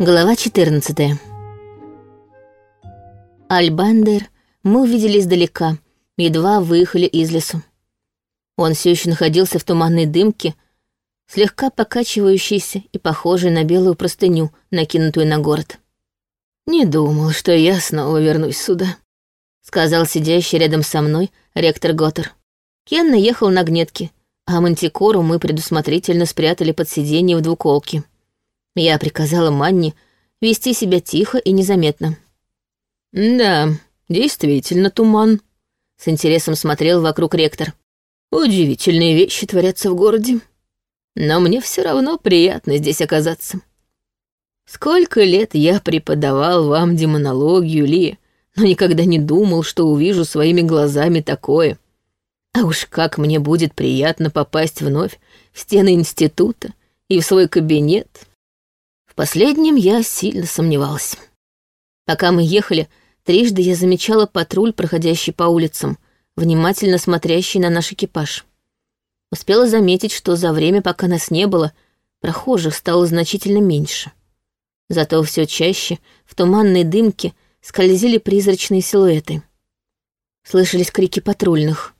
Глава 14 Альбандер мы увидели издалека, едва выехали из лесу. Он все еще находился в туманной дымке, слегка покачивающейся и похожей на белую простыню, накинутую на город. «Не думал, что я снова вернусь сюда», — сказал сидящий рядом со мной ректор Готтер. Кен наехал на гнетки, а мантикору мы предусмотрительно спрятали под сиденье в двуколке. Я приказала Манне вести себя тихо и незаметно. «Да, действительно туман», — с интересом смотрел вокруг ректор. «Удивительные вещи творятся в городе. Но мне все равно приятно здесь оказаться. Сколько лет я преподавал вам демонологию, Ли, но никогда не думал, что увижу своими глазами такое. А уж как мне будет приятно попасть вновь в стены института и в свой кабинет, последнем я сильно сомневалась. Пока мы ехали, трижды я замечала патруль, проходящий по улицам, внимательно смотрящий на наш экипаж. Успела заметить, что за время, пока нас не было, прохожих стало значительно меньше. Зато все чаще в туманной дымке скользили призрачные силуэты. Слышались крики патрульных.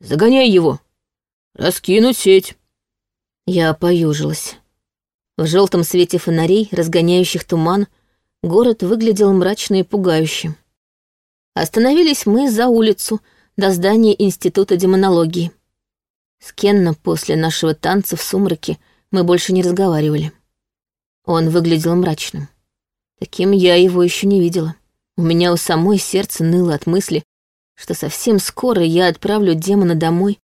«Загоняй его! Раскинуть сеть!» Я поюжилась. В желтом свете фонарей, разгоняющих туман, город выглядел мрачно и пугающе. Остановились мы за улицу до здания Института демонологии. С Кенна после нашего танца в сумраке мы больше не разговаривали. Он выглядел мрачным. Таким я его еще не видела. У меня у самой сердце ныло от мысли, что совсем скоро я отправлю демона домой,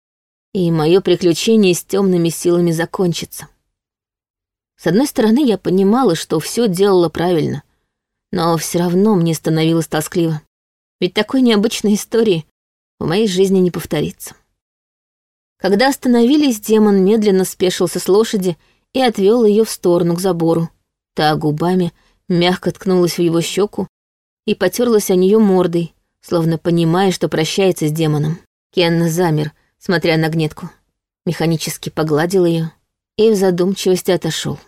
и мое приключение с темными силами закончится. С одной стороны, я понимала, что все делала правильно, но все равно мне становилось тоскливо. Ведь такой необычной истории в моей жизни не повторится. Когда остановились, демон медленно спешился с лошади и отвел ее в сторону к забору. Та губами мягко ткнулась в его щеку и потерлась о нее мордой, словно понимая, что прощается с демоном. Кен замер, смотря на гнетку. Механически погладил ее и в задумчивости отошел.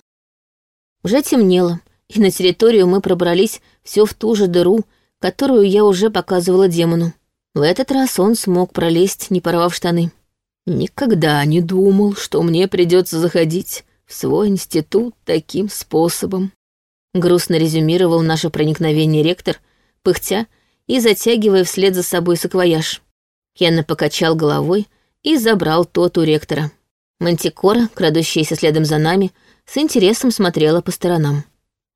Уже темнело, и на территорию мы пробрались все в ту же дыру, которую я уже показывала демону. В этот раз он смог пролезть, не порвав штаны. Никогда не думал, что мне придется заходить в свой институт таким способом. Грустно резюмировал наше проникновение ректор, пыхтя и затягивая вслед за собой саквояж. Кенна покачал головой и забрал тот у ректора. Мантикора, крадущаяся следом за нами, с интересом смотрела по сторонам.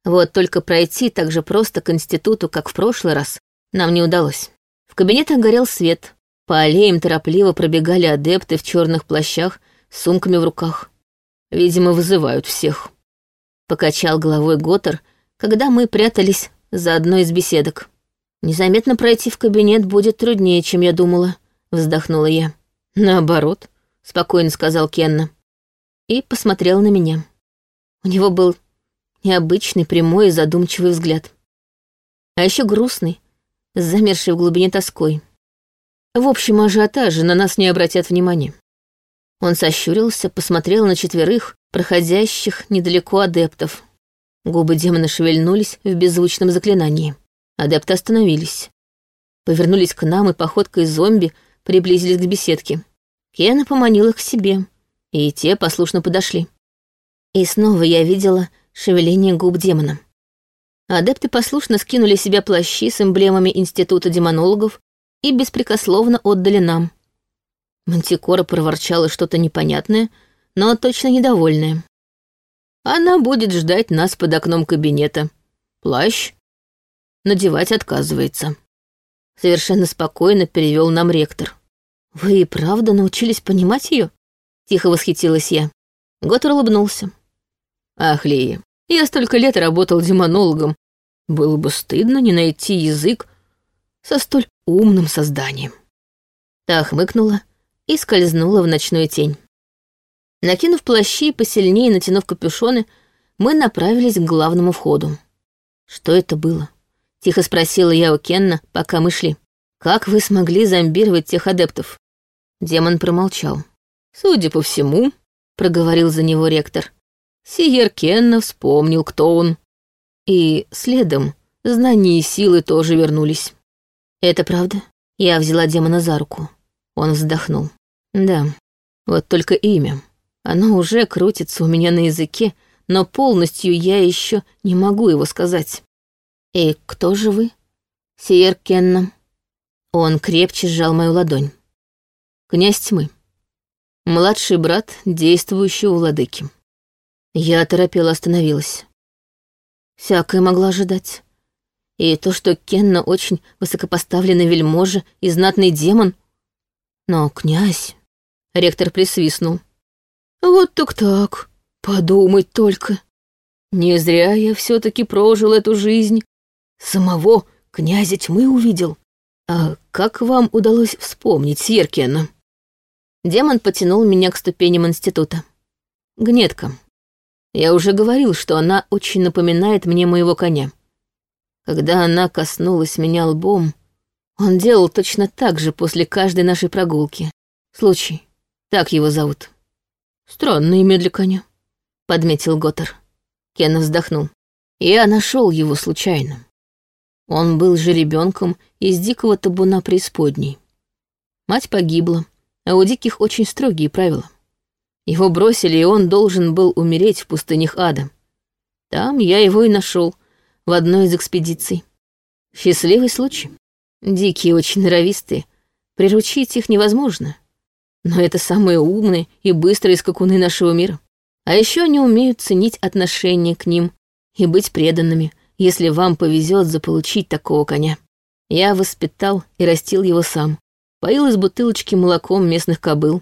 Вот только пройти так же просто к институту, как в прошлый раз, нам не удалось. В кабинетах горел свет, по аллеям торопливо пробегали адепты в черных плащах с сумками в руках. Видимо, вызывают всех. Покачал головой Готтер, когда мы прятались за одной из беседок. Незаметно пройти в кабинет будет труднее, чем я думала, вздохнула я. Наоборот, спокойно сказал Кенна. И посмотрел на меня. У него был необычный, прямой и задумчивый взгляд. А еще грустный, замерший в глубине тоской. В общем ажиотаже на нас не обратят внимания. Он сощурился, посмотрел на четверых, проходящих недалеко адептов. Губы демона шевельнулись в беззвучном заклинании. Адепты остановились. Повернулись к нам и походкой зомби приблизились к беседке. Кена поманил их к себе, и те послушно подошли. И снова я видела шевеление губ демона. Адепты послушно скинули себя плащи с эмблемами Института демонологов и беспрекословно отдали нам. Мантикора проворчала что-то непонятное, но точно недовольное. Она будет ждать нас под окном кабинета. Плащ надевать отказывается. Совершенно спокойно перевел нам ректор. «Вы и правда научились понимать ее? Тихо восхитилась я. Готер улыбнулся. Ах, Лея, я столько лет работал демонологом. Было бы стыдно не найти язык со столь умным созданием. Та хмыкнула и скользнула в ночную тень. Накинув плащи и посильнее натянув капюшоны, мы направились к главному входу. Что это было? Тихо спросила я у Кенна, пока мы шли. «Как вы смогли зомбировать тех адептов?» Демон промолчал. «Судя по всему», — проговорил за него ректор, Сиер Кенна вспомнил, кто он. И следом знания и силы тоже вернулись. Это правда? Я взяла демона за руку. Он вздохнул. Да, вот только имя. Оно уже крутится у меня на языке, но полностью я еще не могу его сказать. И кто же вы? Сиер Кенна. Он крепче сжал мою ладонь. Князь тьмы. Младший брат действующего владыки. Я торопела остановилась. Всякое могла ожидать. И то, что Кенна очень высокопоставленный вельможа и знатный демон. Но князь... Ректор присвистнул. Вот так-так, подумать только. Не зря я все таки прожил эту жизнь. Самого князя тьмы увидел. А как вам удалось вспомнить Сьеркена? Демон потянул меня к ступеням института. Гнетка. Я уже говорил, что она очень напоминает мне моего коня. Когда она коснулась меня лбом, он делал точно так же после каждой нашей прогулки. Случай. Так его зовут. Странное имя для коня, подметил Готтер. Кен вздохнул. Я нашел его случайно. Он был же ребенком из дикого табуна преисподней. Мать погибла, а у диких очень строгие правила. Его бросили, и он должен был умереть в пустынях ада. Там я его и нашел в одной из экспедиций. Счастливый случай. Дикие очень норовистые. Приручить их невозможно. Но это самые умные и быстрые скакуны нашего мира. А еще они умеют ценить отношение к ним и быть преданными, если вам повезет заполучить такого коня. Я воспитал и растил его сам. Поил из бутылочки молоком местных кобыл.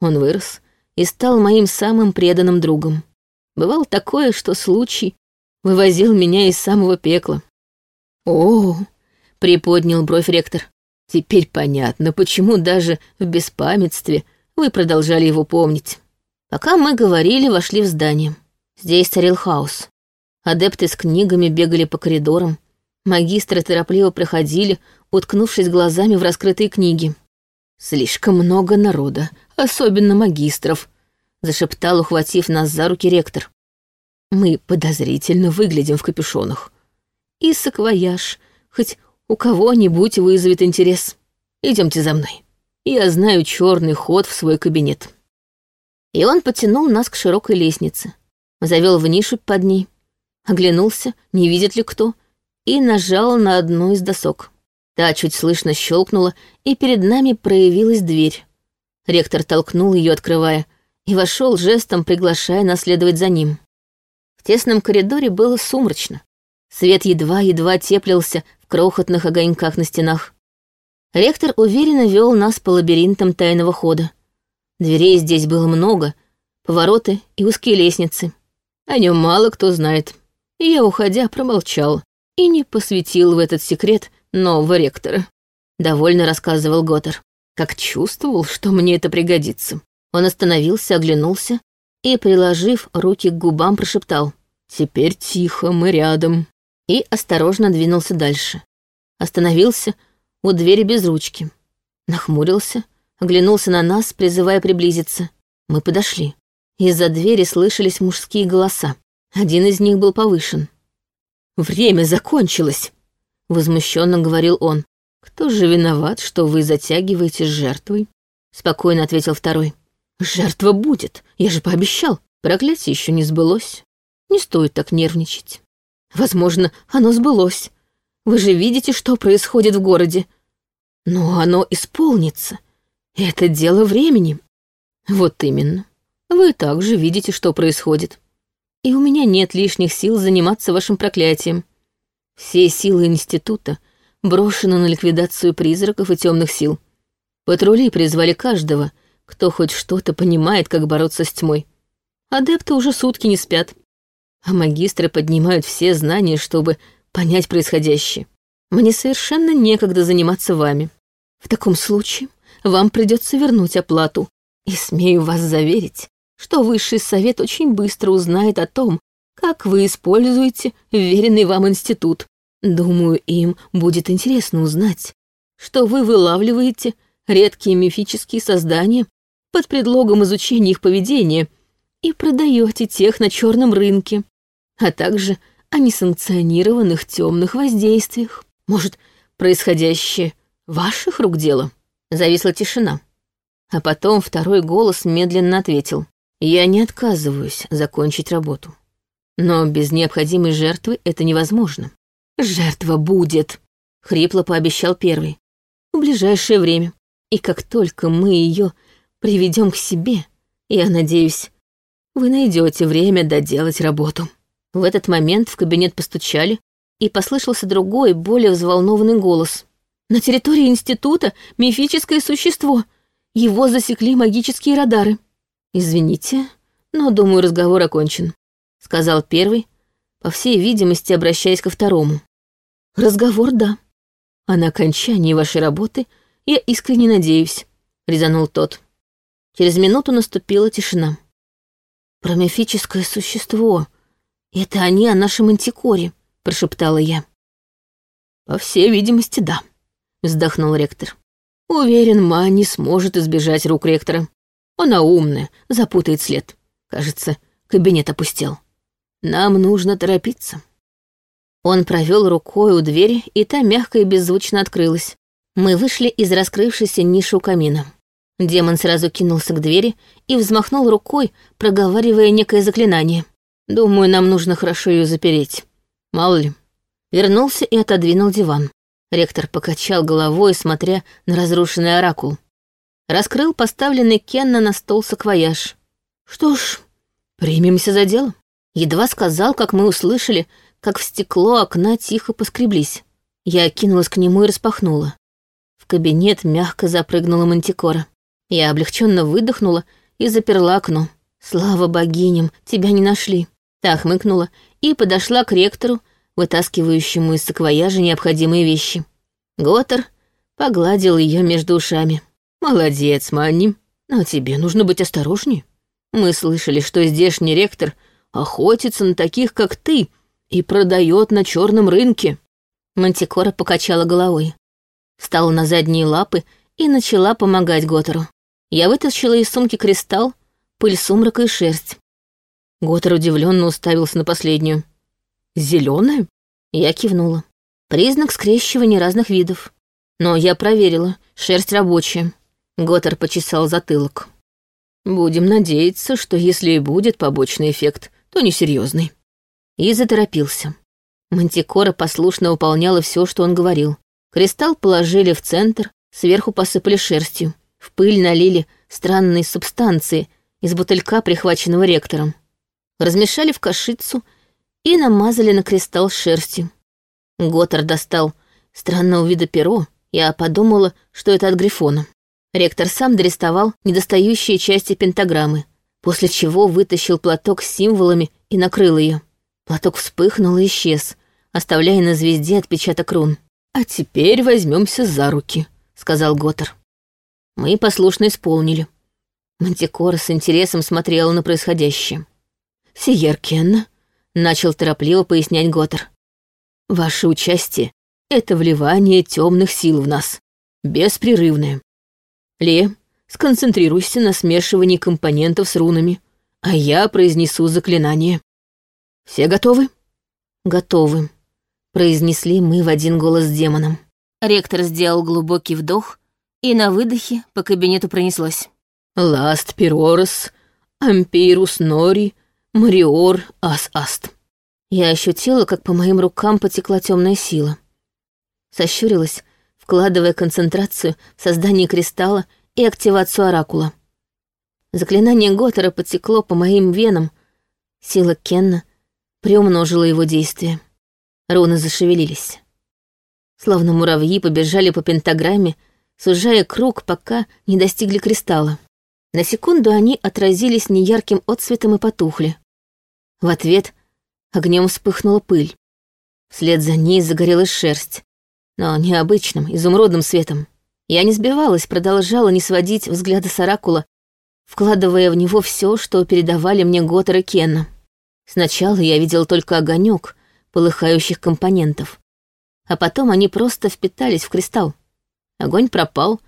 Он вырос и стал моим самым преданным другом. Бывало такое, что случай вывозил меня из самого пекла. «О!» — приподнял бровь ректор. «Теперь понятно, почему даже в беспамятстве вы продолжали его помнить». Пока мы говорили, вошли в здание. Здесь царил хаос. Адепты с книгами бегали по коридорам. Магистры торопливо проходили, уткнувшись глазами в раскрытые книги. «Слишком много народа, особенно магистров», — зашептал, ухватив нас за руки ректор. «Мы подозрительно выглядим в капюшонах. И саквояж, хоть у кого-нибудь вызовет интерес. Идемте за мной. Я знаю черный ход в свой кабинет». И он потянул нас к широкой лестнице, завел в нишу под ней, оглянулся, не видит ли кто, и нажал на одну из досок. Та чуть слышно щелкнула, и перед нами проявилась дверь. Ректор толкнул ее, открывая, и вошел жестом, приглашая нас следовать за ним. В тесном коридоре было сумрачно. Свет едва-едва теплился в крохотных огоньках на стенах. Ректор уверенно вел нас по лабиринтам тайного хода. Дверей здесь было много, повороты и узкие лестницы. О нем мало кто знает. И я, уходя, промолчал и не посвятил в этот секрет нового ректора. Довольно рассказывал Готтер. Как чувствовал, что мне это пригодится. Он остановился, оглянулся и, приложив руки к губам, прошептал. «Теперь тихо, мы рядом». И осторожно двинулся дальше. Остановился у двери без ручки. Нахмурился, оглянулся на нас, призывая приблизиться. Мы подошли. Из-за двери слышались мужские голоса. Один из них был повышен. «Время закончилось!» — возмущенно говорил он. «Кто же виноват, что вы затягиваете с жертвой?» — спокойно ответил второй. «Жертва будет, я же пообещал. Проклятие еще не сбылось. Не стоит так нервничать. Возможно, оно сбылось. Вы же видите, что происходит в городе. Но оно исполнится. Это дело времени. Вот именно. Вы также видите, что происходит. И у меня нет лишних сил заниматься вашим проклятием. Все силы института брошены на ликвидацию призраков и темных сил. Патрули призвали каждого, кто хоть что-то понимает, как бороться с тьмой. Адепты уже сутки не спят. А магистры поднимают все знания, чтобы понять происходящее. Мне совершенно некогда заниматься вами. В таком случае вам придется вернуть оплату. И смею вас заверить, что Высший Совет очень быстро узнает о том, как вы используете веренный вам институт. Думаю, им будет интересно узнать, что вы вылавливаете редкие мифические создания под предлогом изучения их поведения и продаете тех на черном рынке, а также о несанкционированных темных воздействиях. Может, происходящее ваших рук дело?» Зависла тишина. А потом второй голос медленно ответил. «Я не отказываюсь закончить работу. Но без необходимой жертвы это невозможно. Жертва будет!» — хрипло пообещал первый. «В ближайшее время. И как только мы ее приведем к себе, я надеюсь, вы найдете время доделать работу». В этот момент в кабинет постучали, и послышался другой, более взволнованный голос. «На территории института мифическое существо. Его засекли магические радары». «Извините, но, думаю, разговор окончен», — сказал первый, по всей видимости, обращаясь ко второму. «Разговор, да. А на окончании вашей работы я искренне надеюсь», — резанул тот. Через минуту наступила тишина. «Про мифическое существо. Это они о нашем антикоре», — прошептала я. «По всей видимости, да», — вздохнул ректор. «Уверен, Ма не сможет избежать рук ректора. Она умная, запутает след. Кажется, кабинет опустел. Нам нужно торопиться». Он провел рукой у двери, и та мягко и беззвучно открылась. Мы вышли из раскрывшейся ниши у камина. Демон сразу кинулся к двери и взмахнул рукой, проговаривая некое заклинание. «Думаю, нам нужно хорошо ее запереть. Мало ли». Вернулся и отодвинул диван. Ректор покачал головой, смотря на разрушенный оракул. Раскрыл поставленный Кенна на стол саквояж. «Что ж, примемся за дело». Едва сказал, как мы услышали, как в стекло окна тихо поскреблись. Я кинулась к нему и распахнула. В кабинет мягко запрыгнула мантикора. Я облегченно выдохнула и заперла окно. «Слава богиням, тебя не нашли!» Та хмыкнула и подошла к ректору, вытаскивающему из саквояжа необходимые вещи. Готер погладил ее между ушами. «Молодец, Манни, но тебе нужно быть осторожнее. Мы слышали, что здешний ректор охотится на таких, как ты, и продает на черном рынке». Мантикора покачала головой, встала на задние лапы и начала помогать Готеру. Я вытащила из сумки кристалл, пыль сумрака и шерсть. Готер удивленно уставился на последнюю. Зеленая? Я кивнула. Признак скрещивания разных видов. Но я проверила, шерсть рабочая. Готер почесал затылок. Будем надеяться, что если и будет побочный эффект, то несерьезный и заторопился. Мантикора послушно выполняла все, что он говорил. Кристалл положили в центр, сверху посыпали шерстью. В пыль налили странные субстанции из бутылька, прихваченного ректором. Размешали в кашицу и намазали на кристалл шерстью. Готтер достал странного вида перо. Я подумала, что это от Грифона. Ректор сам дорисовал недостающие части пентаграммы, после чего вытащил платок с символами и накрыл ее. Платок вспыхнул и исчез, оставляя на звезде отпечаток рун. «А теперь возьмемся за руки», — сказал Готтер. Мы послушно исполнили. Мантикора с интересом смотрела на происходящее. «Сиер Кенна», — начал торопливо пояснять Готтер. «Ваше участие — это вливание темных сил в нас, беспрерывное. Ле, сконцентрируйся на смешивании компонентов с рунами, а я произнесу заклинание. «Все готовы?» «Готовы», — произнесли мы в один голос с демоном. Ректор сделал глубокий вдох, и на выдохе по кабинету пронеслось. «Ласт пиророс, ампирус нори, мариор ас-аст». Я ощутила, как по моим рукам потекла темная сила. Сощурилась, вкладывая концентрацию в создание кристалла и активацию оракула. Заклинание Готтера потекло по моим венам. Сила Кенна приумножила его действие. Руны зашевелились. Словно муравьи побежали по пентаграмме, сужая круг, пока не достигли кристалла. На секунду они отразились неярким отсветом и потухли. В ответ огнем вспыхнула пыль. Вслед за ней загорелась шерсть, но необычным, изумрудным светом. Я не сбивалась, продолжала не сводить взгляда с оракула, вкладывая в него все, что передавали мне Готтер и Кенна. Сначала я видел только огонек полыхающих компонентов, а потом они просто впитались в кристалл. Огонь пропал,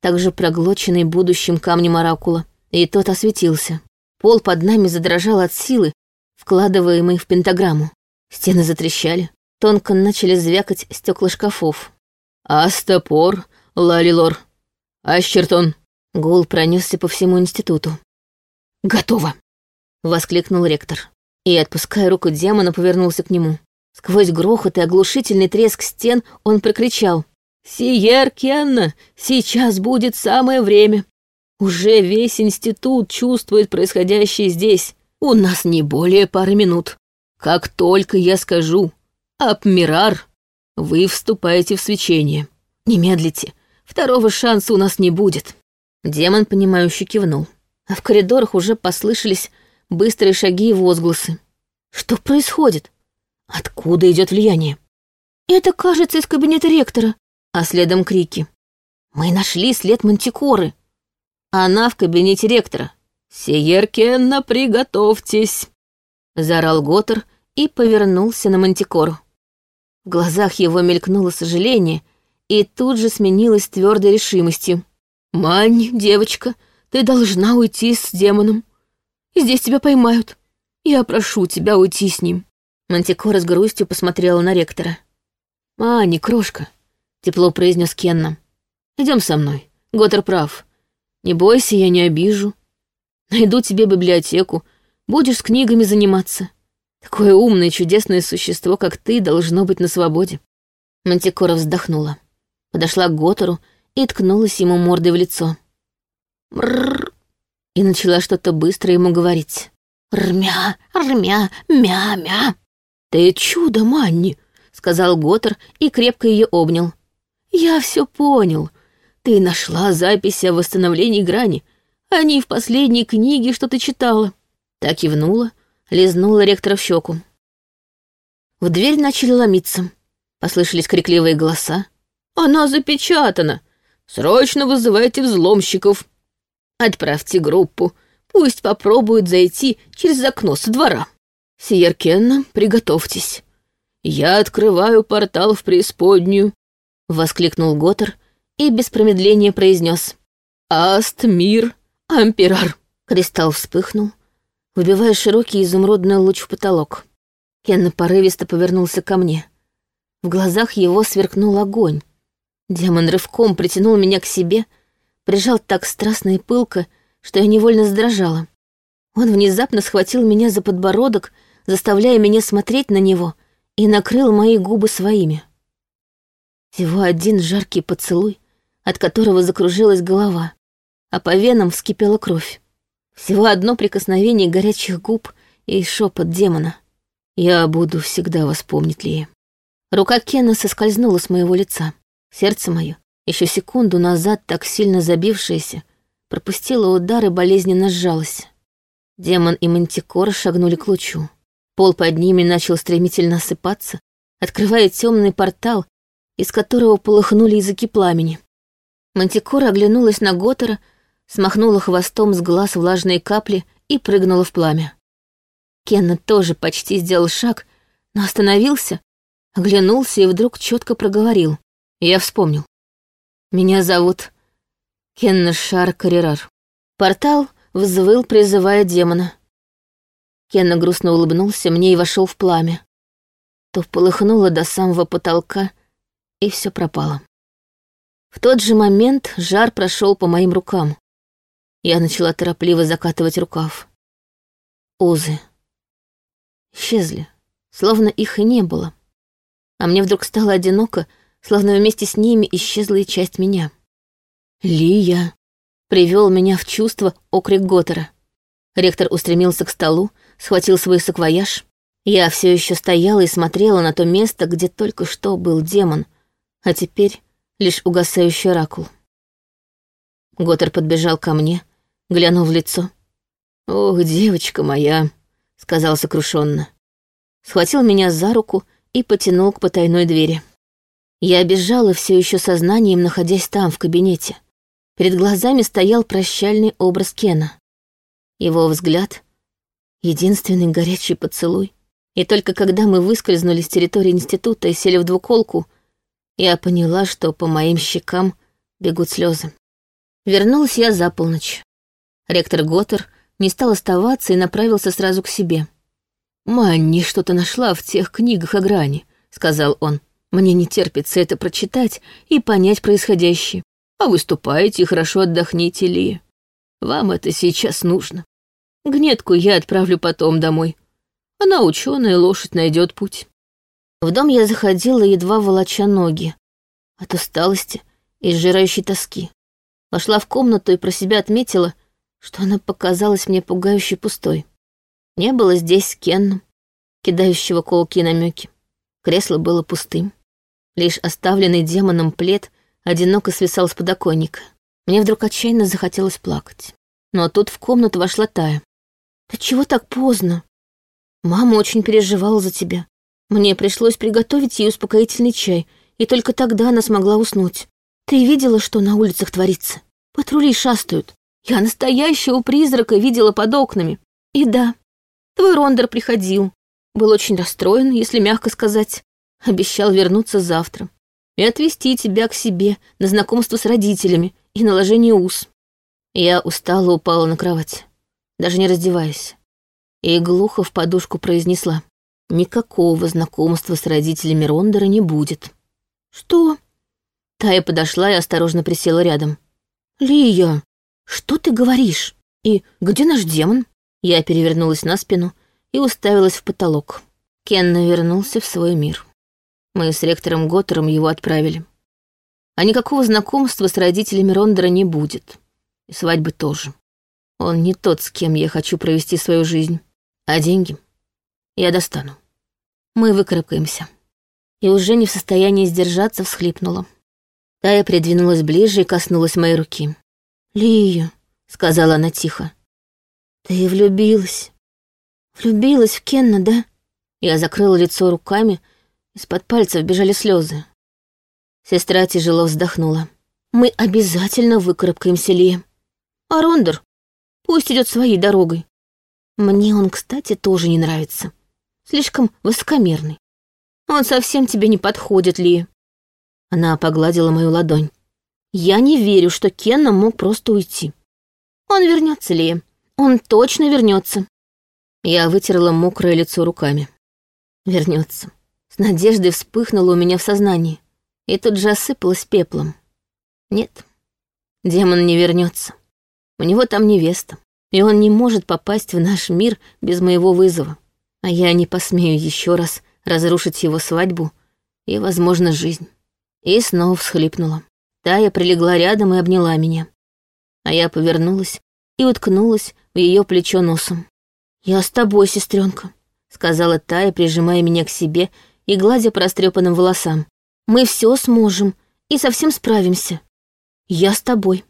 также проглоченный будущим камнем оракула, и тот осветился. Пол под нами задрожал от силы, вкладываемой в пентаграмму. Стены затрещали, тонко начали звякать стекла шкафов. «Астопор, Лалилор, Ащертон!» Гул пронесся по всему институту. «Готово!» — воскликнул ректор. И, отпуская руку демона, повернулся к нему. Сквозь грохот и оглушительный треск стен он прокричал. «Сиер Кенна, сейчас будет самое время. Уже весь институт чувствует происходящее здесь. У нас не более пары минут. Как только я скажу «Апмирар», вы вступаете в свечение. Не медлите, второго шанса у нас не будет». Демон, понимающе кивнул. А в коридорах уже послышались быстрые шаги и возгласы. «Что происходит? Откуда идет влияние?» «Это, кажется, из кабинета ректора», а следом крики. «Мы нашли след мантикоры!» Она в кабинете ректора. «Сиер Кенна, приготовьтесь!» Заорал Готтер и повернулся на мантикору. В глазах его мелькнуло сожаление и тут же сменилось твердой решимостью. «Мань, девочка, ты должна уйти с демоном. Здесь тебя поймают. Я прошу тебя уйти с ним». Мантикора с грустью посмотрела на ректора. «Мани, крошка, тепло произнес Кенна. Идем со мной. Готтер прав. Не бойся, я не обижу. Найду тебе библиотеку, будешь с книгами заниматься. Такое умное, чудесное существо, как ты, должно быть на свободе. Мантикора вздохнула. Подошла к Готтеру и ткнулась ему мордой в лицо. Мрррр. И начала что-то быстро ему говорить. «Рмя, рмя, мя-мя». «Ты чудо, Манни», — сказал Готтер и крепко ее обнял. «Я все понял. Ты нашла запись о восстановлении грани. Они в последней книге что то читала». Так кивнула, лизнула ректора в щеку. В дверь начали ломиться. Послышались крикливые голоса. «Она запечатана! Срочно вызывайте взломщиков! Отправьте группу, пусть попробуют зайти через окно со двора. Сиеркенна, приготовьтесь. Я открываю портал в преисподнюю. — воскликнул Готтер и без промедления произнес. «Аст, мир, амперар!» Кристалл вспыхнул, выбивая широкий изумрудный луч в потолок. Кен порывисто повернулся ко мне. В глазах его сверкнул огонь. Демон рывком притянул меня к себе, прижал так страстно и пылко, что я невольно задрожала. Он внезапно схватил меня за подбородок, заставляя меня смотреть на него, и накрыл мои губы своими. Всего один жаркий поцелуй, от которого закружилась голова, а по венам вскипела кровь. Всего одно прикосновение горячих губ и шепот демона. «Я буду всегда вас помнить, Лия». Рука Кена соскользнула с моего лица. Сердце мое, еще секунду назад так сильно забившееся, пропустило удар и болезненно сжалось. Демон и Мантикор шагнули к лучу. Пол под ними начал стремительно осыпаться, открывая темный портал, из которого полыхнули языки пламени. Мантикора оглянулась на Готтера, смахнула хвостом с глаз влажные капли и прыгнула в пламя. Кенна тоже почти сделал шаг, но остановился, оглянулся и вдруг четко проговорил. Я вспомнил. Меня зовут Кенна Шар Карерар. Портал взвыл, призывая демона. Кенна грустно улыбнулся мне и вошел в пламя. То полыхнуло до самого потолка, и все пропало. В тот же момент жар прошел по моим рукам. Я начала торопливо закатывать рукав. Узы. Исчезли, словно их и не было. А мне вдруг стало одиноко, словно вместе с ними исчезла и часть меня. «Лия!» — привел меня в чувство окрик Готтера. Ректор устремился к столу, схватил свой саквояж. Я все еще стояла и смотрела на то место, где только что был демон — а теперь лишь угасающий оракул. Готтер подбежал ко мне, глянул в лицо. «Ох, девочка моя», — сказал сокрушенно. Схватил меня за руку и потянул к потайной двери. Я бежала все еще сознанием, находясь там, в кабинете. Перед глазами стоял прощальный образ Кена. Его взгляд, единственный горячий поцелуй. И только когда мы выскользнули с территории института и сели в двуколку, я поняла, что по моим щекам бегут слезы. Вернулась я за полночь. Ректор Готтер не стал оставаться и направился сразу к себе. «Манни что-то нашла в тех книгах о грани», — сказал он. «Мне не терпится это прочитать и понять происходящее. А выступайте и хорошо отдохните, Ли. Вам это сейчас нужно. Гнетку я отправлю потом домой. Она ученая, лошадь найдет путь». В дом я заходила, едва волоча ноги. От усталости и сжирающей тоски. Вошла в комнату и про себя отметила, что она показалась мне пугающе пустой. Не было здесь Кенна, кидающего колки и намеки. Кресло было пустым. Лишь оставленный демоном плед одиноко свисал с подоконника. Мне вдруг отчаянно захотелось плакать. Но тут в комнату вошла Тая. «Ты чего так поздно? Мама очень переживала за тебя. Мне пришлось приготовить ей успокоительный чай, и только тогда она смогла уснуть. Ты видела, что на улицах творится? Патрули шастают. Я настоящего призрака видела под окнами. И да, Твой Рондер приходил. Был очень расстроен, если мягко сказать. Обещал вернуться завтра. И отвезти тебя к себе на знакомство с родителями и наложение ус. Я устало упала на кровать, даже не раздеваясь. И глухо в подушку произнесла. Никакого знакомства с родителями Рондера не будет. Что? Тая подошла и осторожно присела рядом. Лия, что ты говоришь? И где наш демон? Я перевернулась на спину и уставилась в потолок. Кен вернулся в свой мир. Мы с ректором Готтером его отправили. А никакого знакомства с родителями Рондера не будет. И свадьбы тоже. Он не тот, с кем я хочу провести свою жизнь. А деньги я достану. Мы выкарабкаемся. И уже не в состоянии сдержаться, всхлипнула. Тая придвинулась ближе и коснулась моей руки. «Лия», — сказала она тихо, «Ты влюбилась. Влюбилась в Кенна, да?» Я закрыла лицо руками, из-под пальцев бежали слезы. Сестра тяжело вздохнула. «Мы обязательно выкарабкаемся, Лия. А Рондер пусть идет своей дорогой. Мне он, кстати, тоже не нравится. Слишком высокомерный. Он совсем тебе не подходит, Лия». Она погладила мою ладонь. «Я не верю, что Кенна мог просто уйти. Он вернется, Лия. Он точно вернется. Я вытерла мокрое лицо руками. Вернется. С надеждой вспыхнуло у меня в сознании. И тут же осыпалась пеплом. Нет, демон не вернется. У него там невеста. И он не может попасть в наш мир без моего вызова. А я не посмею еще раз разрушить его свадьбу и, возможно, жизнь. И снова всхлипнула. Тая прилегла рядом и обняла меня. А я повернулась и уткнулась в ее плечо носом. «Я с тобой, сестренка», — сказала Тая, прижимая меня к себе и гладя по растрепанным волосам. «Мы все сможем и совсем справимся. Я с тобой».